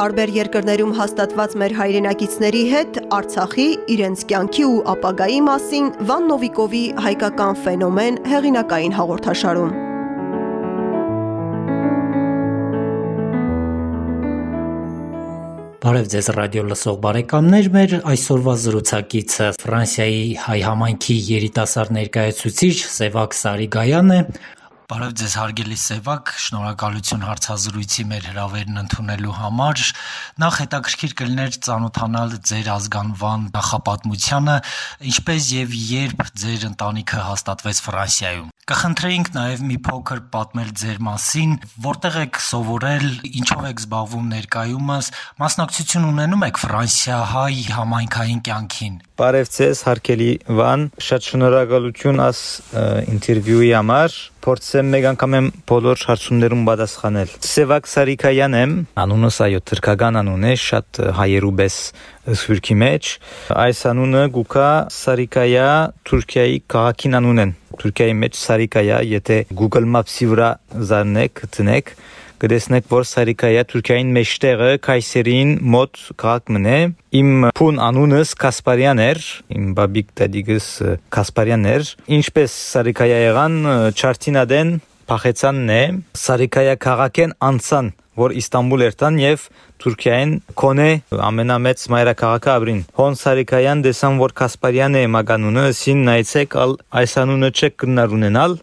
տարբեր երկրներում հաստատված մեր հայրենակիցների հետ Արցախի, իրենց կյանքի ու ապագայի մասին Վան Նովիկովի «Հայկական ֆենոմեն» հեղինակային հաղորդաշարում։ Բարև ձեզ ռադիո լսող բարեկամներ, մեր այսօրվա զրուցակիցը Ֆրանսիայի հայ համայնքի երիտասարդ ներկայացուցիչ Սևակ Սարիգայանն է, Բարև ձեզ հարգելի Սևակ, շնորհակալություն հարցազրույցի մեր հրավերն ընդունելու համար։ Նախ հետաքրքիր կլիներ ծանոթանալ ձեր ազգանվան նախապատմությանը, ինչպես եւ երբ ձեր ընտանիքը հաստատվեց Ֆրանսիայում։ Կխնդրեինք նաև մի փոքր պատմել ձեր մասին, որտեղ եք սովորել, ինչով եք զբաղվում ներկայումս, մասնակցություն ունենում եք Ֆրանսիահայ համայնքային կյանքին։ Բարև ձեզ, հարգելի Վան, շատ շնորհակալություն աս ինտերվյուի համար։ Փորձեմ մեկ անգամ եմ բոլոր հարցումներուն պատասխանել։ Սևակ Սարիկայան եմ, անունս այո թրքական անուն է, շատ հայերու պես սուրքի մեջ։ Այս անունը գուկա Սարիկայա Թուրքիայի քաղաքին անուն են։ Թուրքիայի մեջ Սարիկայա, եթե Google Maps-ի վրա զարնեք, տնեք, կտեսնեք, որ Սարիկայա Թուրքիային մեջտեղը Կայսերին մոտ քաղաք մնե։ Իմ փուն անունս Կասպարյան էր, իմ բաբիկ դադիգս Կասպարյան էր։ Ինչպես Սարիկայա եղան Չարտինադեն փախեցանն է Սարիկայա քաղաքեն անցան որ Իստանբուլ երթան եւ Թուրքիային կոնե ամենամեծ մայրաքաղաքը ապրին։ Հոն Սարիկայան դեսան որ Կասպարյան է մագանունը, սին նայեցեք այս անունը չեք կնար ունենալ,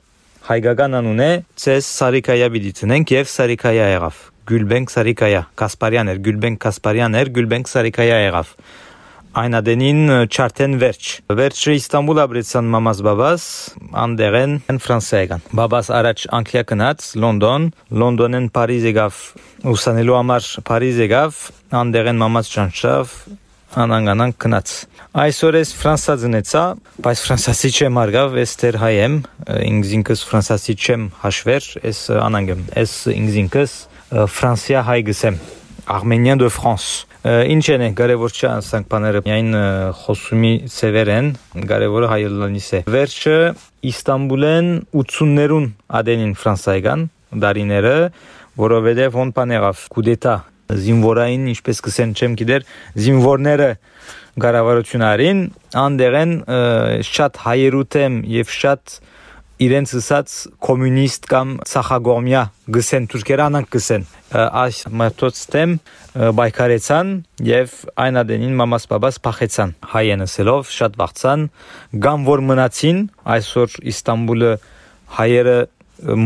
հայկական անուն է, ցես Սարիկայա պիտի ցնենք եւ Սարիկայա եղավ։ Գյուլբենք Սարիկայա, Կասպարյան էր, Գյուլբենք Կասպարյան էր, Գյուլբենք Սարիկայա եղավ։ Այն adենին չարթեն վերջ։ Վերջը Իստանբուլ ապրեցան մամաս բաբաս, անդեղեն են Ֆրանսիայական։ Բաբաս առաջ Անգլիա գնաց, Լոնդոն, Լոնդոնեն Փարիզ եկավ, ուսանելու համար Փարիզ եկավ, անդեղեն մամաս ճանչավ, անանգանան գնաց։ Այսօր ես Ֆրանսա ծնեցա, բայց ֆրանսացի չեմ արգավ, ես դեր հայ եմ, ինձ ինքս ֆրանսացի չեմ հաշվեր, ես անանգեմ, ես ինձ ինքս Ֆրանսիա հայ գսեմ, Arménien de France։ Ինչ են կարևոր չէ անսանք բաները միայն խոսումի ծևեր են, կարևորը հայելանիս է։ Վերջը Իստանբուլեն 80-ներուն ադենին ֆրանսայական դարիները, որովհետև ոնց բան եղավ, կուդետա զինվորային, ինչպես կսեն չեմ գիտեր, զինվորները գարավարություն արին, անդեղեն շատ հայերութեմ եւ շատ իրենց ասած կոմունիստ կամ ցախագորմյա գսեն թուրքերանանք գսեն այս մարտոց տեմ բայկարեցան եւ այն ադենին մամաս բաբաս փախեցան հայենսելով շատ վախցան գամ որ մնացին այսօր Իստանբուլը հայերը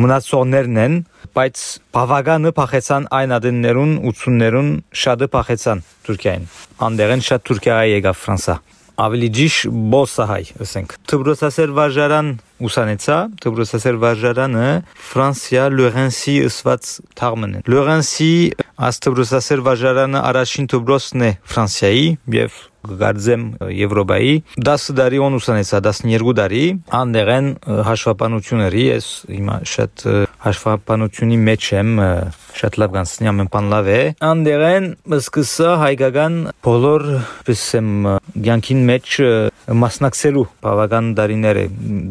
մնացողներն են, բայց բավականը փախեցան այն ադեններուն 80-ներուն շատը փախեցան Թուրքիային։ Անդերեն շատ Թուրքիա եկավ Ֆրանսա ավելի ջիշ բոսահայ, ասենք։ Թբրոսասեր վարժարան ուսանեցա, Թբրոսասեր վարժարանը Ֆրանսիա Լորենսի ըսված թաղմն է։ Լորենսի աստբրոսասեր վարժարանը առաջին Թբրոսն է Ֆրանսիայի եւ գարձեմ Եվրոպայի 10 տարի on ուսանեցա 12 տարի անդերեն հաշվապանությունների ես հիմա շատ հաշվապանությունի մեջ եմ շատ լավ կանցնի ամեն բան լավ է անդերեն սկսա հայկական բոլոր բսեմ ցանկին մեջ մասնակցելու բավական տարիներ է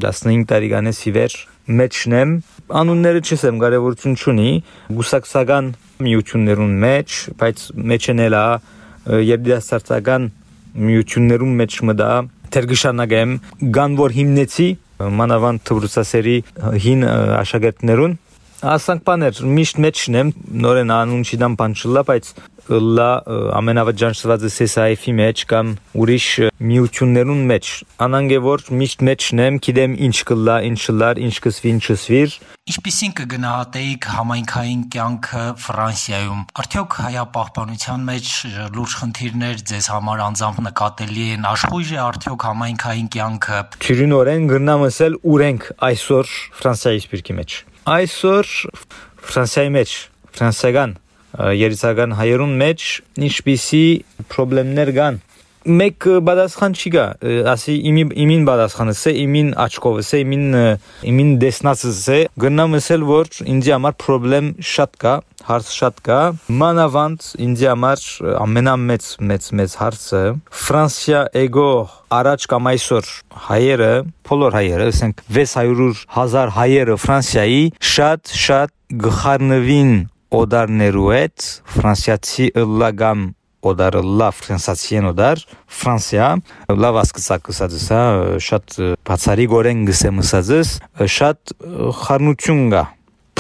15 տարիկանից ի վեր մեջն եմ անունները չեմ կարևորություն չունի գուսակցական միություններուն մեջ բայց մեջն էլա երդասարտական միություններում մեջ մտա թերգշանագեմ գան որ հիմնեցի մանավանդ թվրուսասերի հին աշակերտներուն ասանք բաներ միշտ մեջն եմ նորեն անուն չդամ բան չլա բայց լա ամենավճանչված սեսայֆի մեջ կամ ուրիշ միություններուն մեջ անանգե որ միշտ մեջն եմ գիտեմ ինչ կլա ինչ լար ինչ կսվի ինչ չսվիր Ինչպիսին կգնահատեիք համայնքային կյանքը Ֆրանսիայում արդյոք հայապահպանության մեջ լուրջ խնդիրներ ձեզ համար անձամբ նկատելի են աշխույժ է արդյոք համայնքային կյանքը Ճիրինորեն գրնամ ասել ուրենք այսօր Ֆրանսիայի սպիրկի մեջ այսօր Ֆրանսիայի մեջ ֆրանսիական երիտասարդ հայերուն մեջ ինչպիսի խնդիրներ կան մեկ բադասխան չի գա ասի իմի իմին բադասխանը սե իմին աչքովը սե իմին իմին դեսնացը սե գնամ ասել որ ինձի համար խնդրեմ շատ կա հարց շատ կա մանավանդ ինձի համար ամենամեծ մեծ մեծ հարցը ֆրանսիա էգո առաջ կամ այսօր հայերը բոլոր հայերը ասենք 600 հազար հայերը ֆրանսիայի շատ շատ գխարնվին օդարներու հետ ֆրանսիացի ըլլագամ օդարը լավ ֆրանսիացիեն օդար ֆրանսիա լավ ասկսակ ասածս հա շատ բացարի գորեն գսեմ ասածս շատ խառնություն կա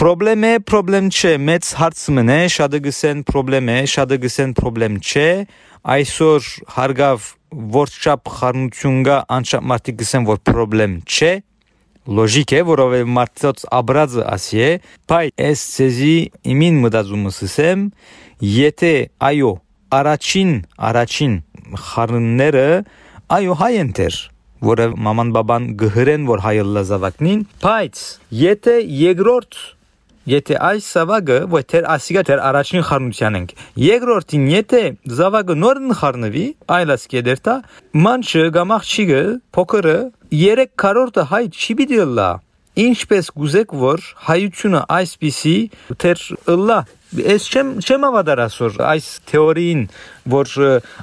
Պրոբլեմ է, պրոբլեմ չէ, մեծ հարց մնե, շատը գսեն պրոբլեմ է, շատը գսեն պրոբլեմ չէ, այսօր հարգավ որ չափ խառնություն կա, անչափ մարդիկ գսեն որ պրոբլեմ չէ, լոժիկ է, որովհետև մարդոց աբրածը ասի է, բայ էս ցեզի իմին մտածումս ասեմ, եթե այո, առաջին, առաջին խառնները այո հայ են դեր որը մաման բաբան գհրեն որ հայը լազավակնին, բայց եթե երկրորդ Եթե այս զավակը ոչ թե ասիգա թե առաջին խառնության ենք։ Երկրորդին եթե զավակը նորն խառնվի, այլաց կեդերտա, մանչը գամախչիգը փոքրը 3 քառորդը հայ չի պիտի լա։ Ինչպես գուզեք որ հայությունը այսպիսի թեր լա Ես չեմ չեմ ավադար ասոր այս թեորին որ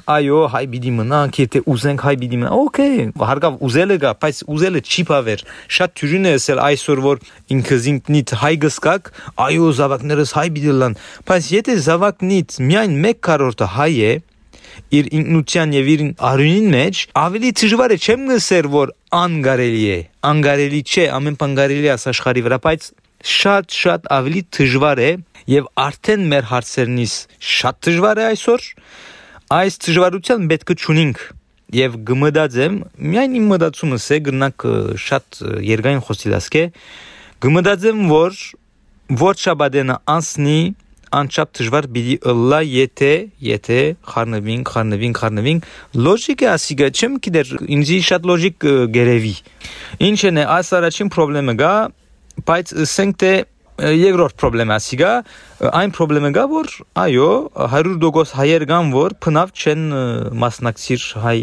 այո հայ բիդի մնանք եթե ուզենք հայ բիդի մնա օքեյ հարգավ ուզելը գա բայց ուզելը չի բավեր շատ թյուրին է ասել այսօր որ ինքզինքնիտ հայ գսկակ այո զավակներս հայ բիդի լան բայց եթե զավակնիտ միայն 1 քառորդը հայ է իր ինքնության եւ իր արյունին մեջ ավելի դժվար է չեմ գսեր որ անգարելի է անգարելի չէ ամեն բան կարելի է աշխարհի վրա բայց շատ շատ ավելի դժվար է եւ արդեն մեր հարցերնից շատ դժվար է այսօր. Այս դժվարության պետք է ճունինք եւ գմդածեմ միայն իմ մտածումս է գնանք շատ երգային խոսիլասկե գմդածեմ որ ոչ շաբադենը անսնի անչափ դժվար բիդի ըլլա եթե եթե խառնվին խառնվին խառնվին լոջիկ է ասիգա չեմ գիտեր ինձի շատ լոջիկ գերեվի ինչն է այս առաջին խնդրեմը գա բայց ասենք թե երկրորդ խնդրեմը ասիգա այն խնդրեմը գա որ այո 100% հայեր կան որ փնավ չեն մասնակցիր հայ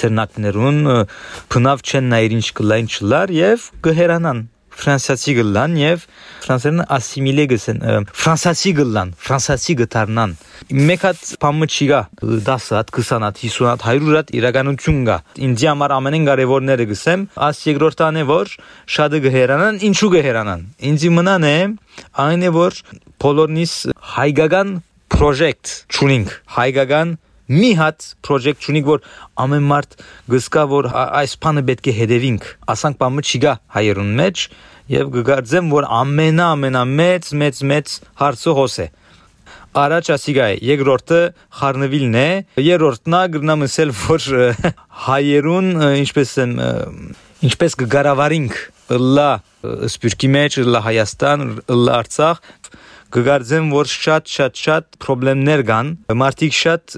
ցերնակներուն փնավ չեն նայր ինչ կլայն չլար եւ կհերանան ֆրանսիացի գլան եւ ֆրանսերն ասիմիլե գսեն ֆրանսիացի գլան ֆրանսիացի գտարնան մեկ հատ բամը չի գա 10 հատ 20 հատ 50 հատ 100 հատ իրականություն գա ինձ համար ամենեն կարևորները գսեմ աս երկրորդն է որ շատը գհերանան ինչու գհերանան ինձ մնան է այն է որ բոլորնիս հայկական project ճունինգ հայկական մի հատ project ունի որ ամեն մարդ գսկա որ այս բանը պետք է հետևինք ասանք բամը չի գա հայերուն մեջ եւ գգարձեմ որ ամենա ամենամեծ մեծ մեծ հարցը հոս է առաջ ասիգա է երկրորդը խառնվիլն է երրորդն է գրնամ ասել որ հայերուն ինչպես եմ ինչպես կգարավարինք լա սպյուրքի մեջ լա Հայաստան լա Արցախ կգարձեմ որ շատ շատ շատ խնդիրներ կան մարդիկ շատ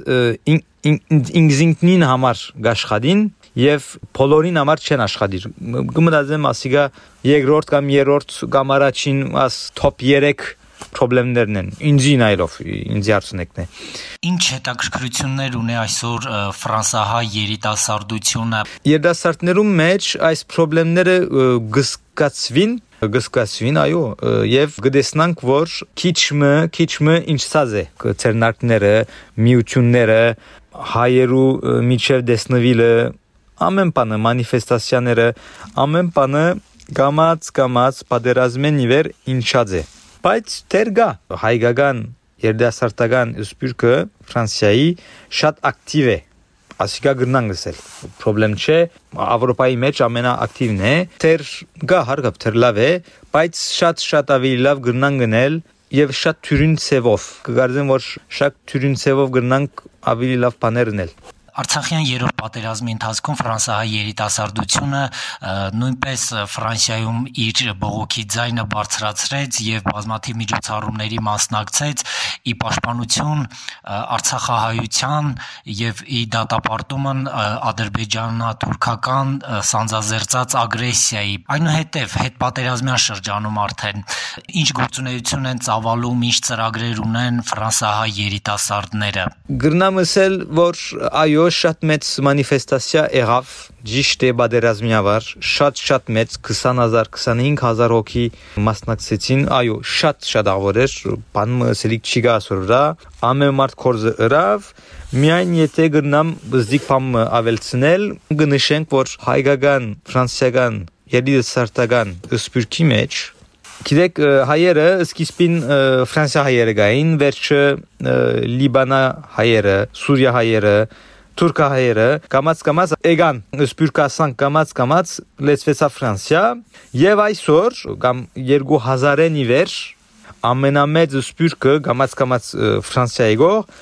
ինքզինքնին համար գաշխադին եւ բոլորին համար չեն աշխատիր կմտածեմ ասիգա երկրորդ կամ երրորդ կամ առաջին աս top 3 խնդիրներն են ինձի նայելով ինձի արցունքն է ինչ հետաքրքրություններ ունի այսօր ֆրանսահայ երիտասարդությունը? Երիտասարդներում մեջ այս խնդիրները գսկացվին գսկասվին այո եւ գտեսնանք որ քիչմը քիչմը ինչսած է ցերնակները միությունները հայերու միջև դեսնվիլը ամեն բանը մանիֆեստացիաները ամեն բանը գամած գամած պատերազմեն իվեր ինչած է բայց դեր գա հայկական երդասարտական սպյուրքը ֆրանսիայի շատ ակտիվ է ասիկա գրնան գսել խնդրեմ չէ Եվրոպայի մեջ ամենաակտիվն է թեր գա հարգավ թեր լավ է բայց շատ շատ ավելի լավ գրնան գնել եւ շատ թյուրին ցևով կգարձեմ որ շատ թյուրին ցևով գրնանք ավելի լավ բաներ ունել Արցախյան երրորդ պատերազմի ընթացքում ֆրանսահայ երիտասարդությունը նույնպես Ֆրանսիայում իր բողոքի ձայնը բարձրացրեց եւ բազմաթիվ միջոցառումների մասնակցեց ի պաշտպանություն արցախահայության եւ ի դատապարտումն ադրբեջանա-թուրքական սանձազերծած ագրեսիայի այնուհետև հետպատերազմյան շրջանում արդեն ինչ գործունեություն են ծավալում ինչ ծրագրեր ունեն ֆրանսահայ երիտասարդները գրնամսել որ այո Այո, շատ մեծ մանիֆեստացիա եղավ ճիշտ է բادرազմի ավար, շատ-շատ մեծ 20000, 25000 հոգի մասնակցեցին։ Այո, շատ-շատ ավոր էր, բան մսելիք չի գասուր դա, ամեն մարդ կորզը ըրավ, Միայն եթե գտնամ զիգփամ ավելցնել, գնշենք, որ հայկական, ֆրանսիական, երիտասարդական սպյուրքի մեջ Գիտեք հայերը սկիզբին Ֆրանսիա հայերը գային, վերջը Լիբանա հայերը, Սուրիա հայերը, Թուրքա հայերը կամած կամած եկան սպյուրկասան կամած կամած լեցվեցա Ֆրանսիա եւ այսօր կամ 2000-ին ի վերջ ամենամեծ սպյուրկը կամած կամած Ֆրանսիայի գող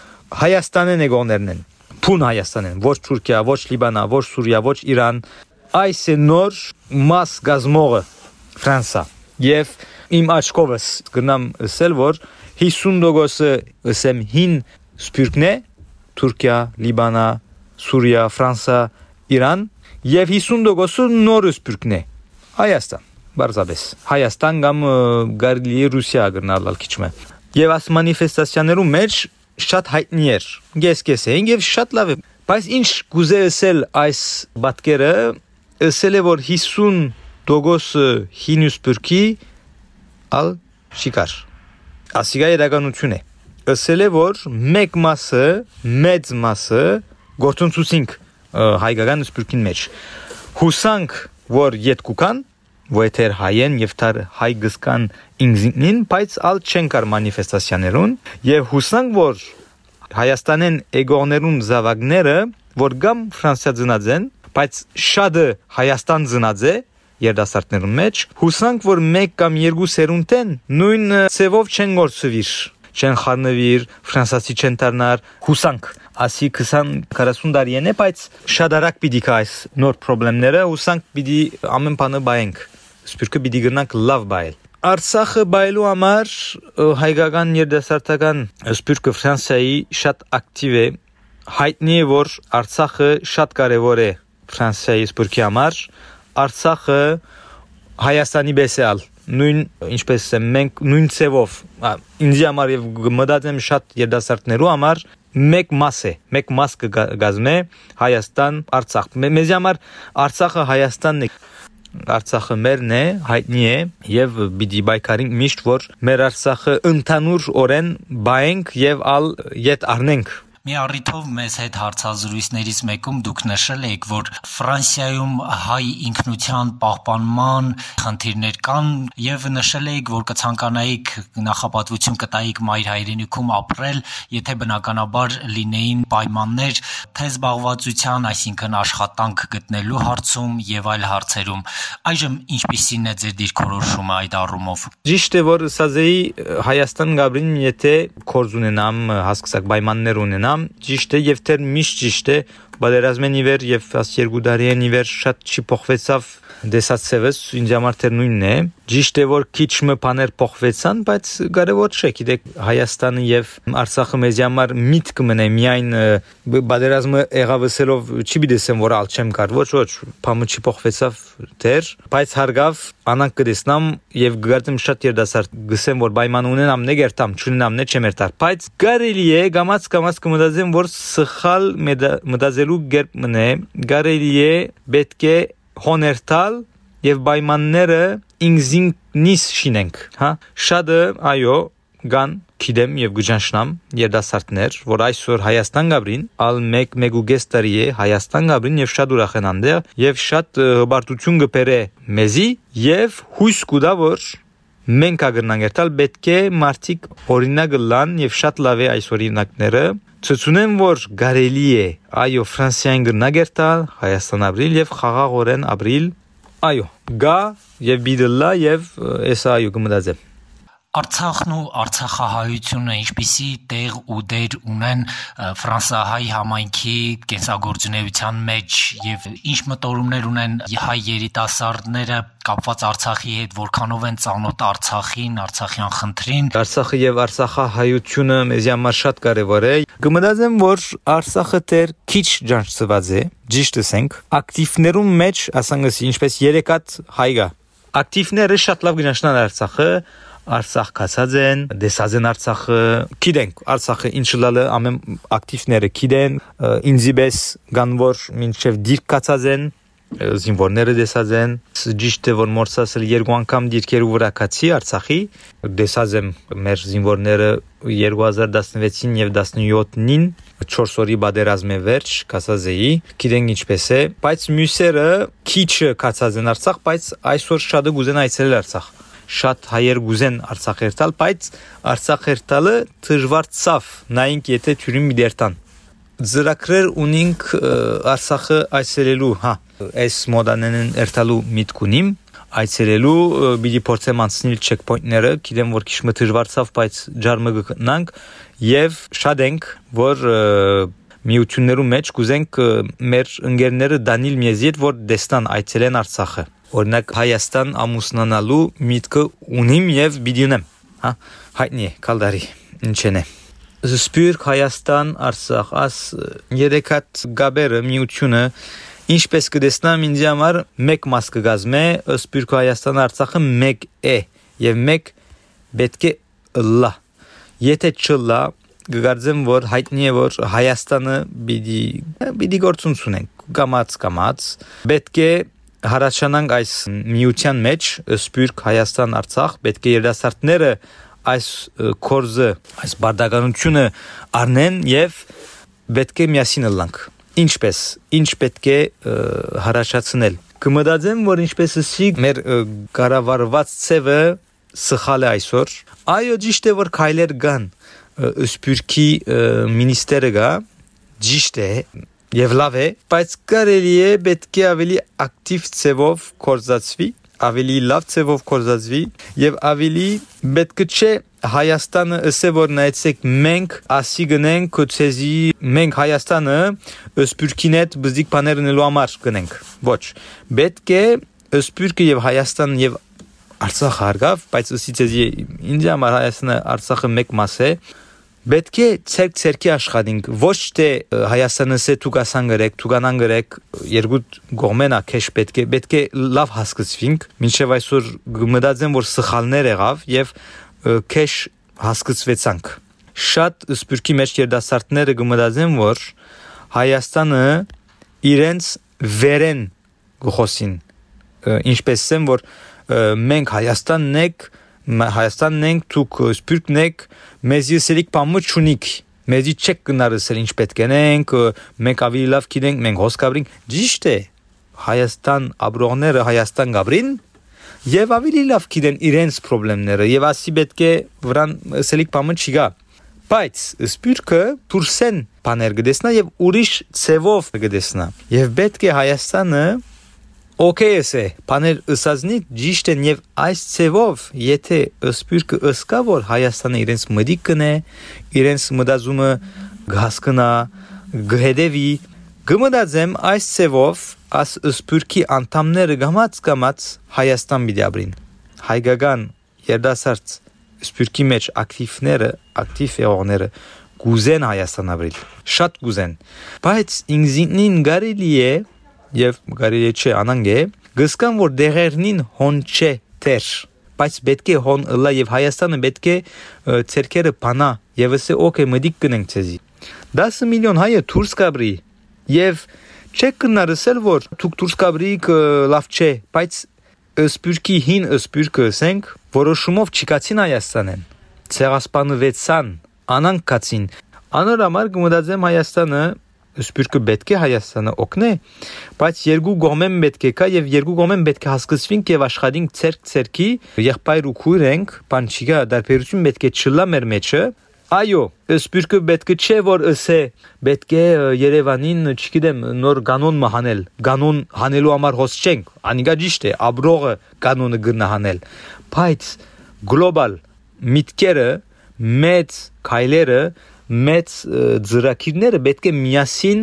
Հայաստանն եկողներն են Փուն Հայաստանն, ոչ Թուրքիա, ոչ Լիբանա, ոչ Սուրիա, ոչ Իրան, այս է նոր մաս գազմողը Ֆրանսա եւ իմ աչքովս գնամ ասել որ 50%-ը ասեմ հին սպյուրքն է Թուրքիա, Լիբանա, Սուրիա, Ֆրանսա, Իրան եւ 50%-ը նոր սպյուրքն է Հայաստան բարձաբես Հայաստան կամ գարլի Ռուսիա գնալալ քիչմե եւ աս մանիֆեստացիաներու մեջ շատ հայտնի էր գես-գես էին եւ շատ լավ է բայց ինչ գուզե ասել այս բատկերը ասել է որ 50 դոգոսը հինուս բրկի ալ շիկար ասիգա իրականություն է ասել է որ մեկ մասը մեծ մասը գործունցուցինք հայկական սպուրքին մեջ հուսանք որ յետկուկան ոյթեր հայեն եւ թար հայ գսկան ինգզինին բայց ալ չեն կար մանիֆեստացիաներուն եւ հուսանք որ Հայաստանեն էգորներուն զավակները որ գամ Ֆրանսիա ծնած են բայց շատը Հայաստան ծնած է երդասարտներուն մեջ հուսանք որ մեկ կամ երկու սերունդեն նույն ծևով չեն գործվիր չեն խառնվիր ֆրանսացի չեն դառնար հուսանք ասի 20-40 տարի է բայց շատ արագ պիտի կա այս նոր խնդիրները հուսանք պիտի ամեն բանը բայենք սպիրկը պիտի գնանք լավ բայել Արցախը բայելու համար հայկական երդասարտական սպիրկը Ֆրանսիայի շատ ակտիվ է հայտնի է որ Արցախը շատ կարևոր է Ֆրանսիայի սպորքի համար Արցախը Հայաստանի բեսել նույն ինչպես մենք նույն ցևով ինձ համար եւ մտածեմ շատ երդասարտներու համար մեկ մաս է մեկ մաս կգազմե Հայաստան Արցախ մեզ համար Արցախը Հայաստանն է Արցախը մերն է, հայտնի է եւ պիտի բայկարինք միշտ որ մեր Արցախը ընդհանուր օրեն բայենք եւ ալ յետ առնենք Մի առիթով մեզ հետ հարցազրույցներից մեկում դուք նշել եք, որ Ֆրանսիայում հայ ինքնության պահպանման խնդիրներ կան եւ նշել եք, որ կցանկանայիք նախապատվություն կտայիք մայր հայրենիքում ապրել, եթե բնականաբար լինեին պայմաններ թե զբաղվածության, այսինքն աշխատանք գտնելու հարցում եւ այլ հարցերում։ Այժմ ինչպիսին է ձեր դիրքորոշումը այդ առումով։ Ճիշտ է, որ սազեի Հայաստան Գաբրին եթե կորզ ունենամ, հասկացակ պայմաններ ունենամ ճիշտ է եւ դեռ միշտ ճիշտ է, Պատերազմեն ի վեր եւ աս երկու դարիեն ի վեր շատ չփոխվեցավ դեսած ծևս ինձ համար թե նույնն է։ Ճիշտ է որ քիչ մը բաներ փոխվեցան, բայց կարևոր չէ, գիտեք, Հայաստանը եւ Արցախը մեզ համար միտք մնա միայն պատերազմը եղավսելով չի դեսեմ որ ալ չեմ կար, ոչ ոչ, բամը չփոխվեցավ դեր, բայց հարգավ անանք կդեսնամ եւ գարտեմ շատ երդասարտ գսեմ որ պայման ունենամ ներտամ չունենամ ներ չեմ երտար բայց կարելի է գամած գամած կմտածեմ որ սխալ մտածելու գերբ մնե, կարելի է պետք է հոներտալ եւ պայմանները ինքզինքնիս շինենք, հա։ Շատը այո գան գիտեմ եւ գճանշնամ երդասարտներ, որ այսօր Հայաստան գաբրին, ալ մեկ մեգուգես տարի է Հայաստան գաբրին եւ շատ ուրախ են անդեղ եւ շատ հբարտություն գբերե մեզի եւ հույս կուտա որ մենք ագնանք երթալ պետք է մարդիկ օրինակ լան եւ շատ լավ է այս օրինակները ցույցունեն որ գարելի է. Այո ֆրանսիան գնագերտալ հայաստան ապրիլ եւ խաղաղորեն ապրիլ. Այո գա եւ բիդլա եւ էսա այո կմտածեմ Արցախն ու Արցախահայությունը ինչպիսի տեղ ու դեր ունեն ֆրանսահայ համայնքի կենսագործունեության մեջ եւ ինչ մտորումներ ունեն հայ երիտասարդները կապված Արցախի հետ, որքանով են ծանոթ Արցախին, Արցախյան խնդրին։ Արցախը եւ Արցախահայությունը մեզ համար շատ կարեւոր է։ Կմտածեմ, որ Արցախը դեռ քիչ ջանցված է, ճիշտ ասենք, ակտիվներում մեջ, ասենք, ինչպես երեկատ հայգա ակտիվները շատ լավ գնացնան Արցախը Արցախ կացած են, դեսազեն Արցախը, գիտենք Արցախը ինչլալը ամեն ակտիվները գիտեն, ինձիպես կան որ մինչև դիրք կացած են, զինվորները դեսած են, ճիշտ է որ մորսասել երկու անգամ դիրքերը վրա կացի Արցախի, դեսած եմ մեր զինվորները 2016-ին եւ 17-ին 4 օրի բادرազմի վերջ կասազեի գիտեն ինչպես է բայց մյուսերը քիչ կացած են Արցախ բայց այսօր շատը գուզեն այցելել Արցախ շատ հայեր գուզեն Արցախեր տալ, բայց Արցախեր տալը դժվար ցավ, նայինք եթե թյուրին մի դերտան։ Զրակրեր ունինք Արցախը այսերելու, հա, այս մոդանեն երթալու միտք ունիմ, այցելելու պիտի փորձեմ անցնել չեքփոինտները, գիտեմ որ քիչ մթրվարցավ, բայց ջարմը գտնանք եւ շատ ենք որ միություններու մեջ կուզենք մեր ընկերները Դանիլ Միեզի հետ որ դեստան այցելեն Արցախը օրինակ Հայաստան ամուսնանալու միտքը ունիմ եւ բիդինեմ հա հայտնի կալդարի ինչեն է Սպյուրք Հայաստան Արցախ աս երեք հատ գաբերը միությունը ինչպես կդեսնամ ինձ համար մեկ մաս կգազմե Սպյուրք Հայաստան Արցախը մեկ է եւ մեկ պետք է լա եթե չլա գկարձեմ որ հայտնի է որ Հայաստանը պիտի պիտի գործուն ունենք կամած կամած պետք է հարաճանանք այս միության մեջ Սպյուրք Հայաստան Արցախ պետք է երդասարտները այս կորզը այս բարդականությունը առնեն եւ պետք է միասին լանք ինչպես ինչ պետք է հարաճացնել կմտածեմ որ ինչպես ասի մեր կառավարված ցևը սխալ է այսօր այո ճիշտ է որ քայլեր կան սպյուրքի մինիստերը գա ճիշտ է եւ լավ է բայց կարելի է պետք է ավելի ակտիվ ցևով կորզածվի ավելի լավ ցևով կորզածվի եւ ավելի պետք չէ Հայաստանը ըսե որ նայեցեք մենք ասի գնենք կոչեզի մենք Հայաստանը սպյուրքին հետ բզիկ բաներ նելու համար գնենք ոչ պետք է սպյուրքը եւ Հայաստան եւ Արցախը հարգավ բայց ըսի ցեզի ինձ համար Հայաստանը Արցախը մեկ մաս է Պետք է ցերկ ցերկի աշխատենք ոչ թե Հայաստանը սե թուգասան գրեք, թուգանան գրեք, երկու գոմենա քեշ պետք է պետք է լավ հասկացվինք, մինչև այսօր գմդածեմ որ սխալներ եղավ եւ քեշ հասկացվեցանք։ Շատ սպյուրքի մեջ երդասարտները գմդածեմ որ Հայաստանը իրենց վերեն գխոսին ինչպես եմ որ մենք Հայաստանն եք Հայաստանն ենք, դուք սպյուրքն եք, մեզի սերիկ բամը ճունիք։ Մեզի չեք գնարսել ինչ պետք ենք, մենք ավելի լավ գիտենք, մենք հոս կաբրինք։ Ճիշտ է։ Հայաստան աբրողները Հայաստան գաբրին եւ ավելի լավ գիտեն իրենց խնդիրները եւ ասի պետք է վրան սելիկ բամը չգա։ Բայց սպյուրքը դուրսեն բաներ գտեսնա եւ ուրիշ ցևով գտեսնա։ Եվ պետք է Հայաստանը Okay է, բաներ ըսածնի ճիշտ են եւ այս ցևով, եթե ըսպյուրքը ըսկա որ Հայաստանը իրենց մդիկ կնե, իրենց մտածումը գասկնա, գհեդեվի, գմդածեմ այս ցևով աս ըսպյուրքի անդամները գամած գամած Հայաստան բիդաբրին։ Հայկական երդասարց սպյուրքի մեջ ակտիվները, ակտիվ եղողները գուզեն Հայաստան ապրիլ։ Շատ գուզեն։ Բայց ինքնին կարելի է եւ կարելի չէ անանգե գսկան որ դեղերնին հոն չէ թեր բայց պետք է հոն ըլա եւ Հայաստանը պետք է ցերկերը բանա եւ ասե օքեյ մդիկ կնենք ցեզի 10 միլիոն հայը դուրս կաբրի եւ չեք կնարսել որ դուք դուրս կաբրի լավ չէ բայց սպյուրքի հին սպյուրքը ասենք որոշումով չկացին Հայաստանեն ցեղասպանվեցան անանք կացին անոր համար կմտածեմ Հայաստանը Սպյուրքը պետք է Հայաստանը օգնե, բայց երկու կողմեն պետք է կա եւ երկու կողմեն պետք է հասկացվինք եւ աշխատենք ցերկ ցերկի եղբայր ու քույր ենք, բան չկա, դարբերություն պետք է չլա մեր մեջը։ Այո, սպյուրքը պետք չէ որ ասե պետք է Երևանին, չգիտեմ, նոր կանոն մահանել։ Կանոն հանելու համար հոս չենք։ Անիկա ճիշտ է, աբրողը կանոնը գնահանել։ Բայց գլոբալ միտքերը մեծ քայլերը մեծ ծրակիրները պետք է միասին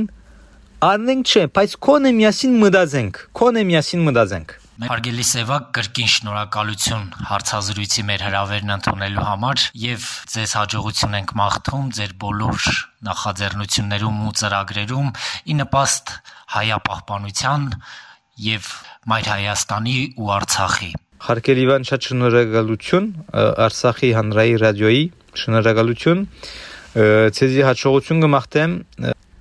առնենք չէ, բայց կոնե միասին մտածենք, կոնե միասին մտածենք։ Հարգելի Սևակ, կրկին շնորհակալություն հարցազրույցի մեր հրավերն ընդունելու համար եւ ձեզ հաջողություն ենք մաղթում ձեր բոլոր նախաձեռնություններում ու ծրագրերում ի նպաստ հայապահպանության եւ Մայր Հայաստանի ու Արցախի։ Հարգելի Իվան, շատ շնորհակալություն Արցախի հանրային ռադիոյի, շնորհակալություն ցեզի հաջողություն կմաղթեմ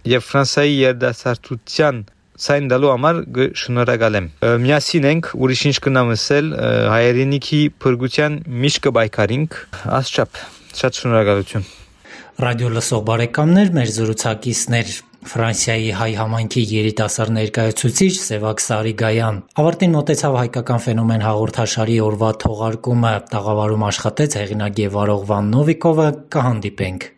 եւ Ֆրանսիայի երդասարտության ցայն դալու համար շնորհակալ եմ։ Միասին ենք ուրիշ ինչ կնամ ասել հայերենիքի փրկության միշտ կբայքարինք ասչափ։ Շատ շնորհակալություն։ Ռադիո լսող բարեկամներ, մեր զրուցակիցներ Ֆրանսիայի հայ համայնքի երիտասարդ ներկայացուցիչ Սևակ Սարիգայան։ Ավարտին մոտեցավ հայկական ֆենոմեն հաղորդաշարի օրվա թողարկումը։ Տաղավարում աշխատեց հեղինակ եւ վարող Վան Նովիկովը։ Կհանդիպենք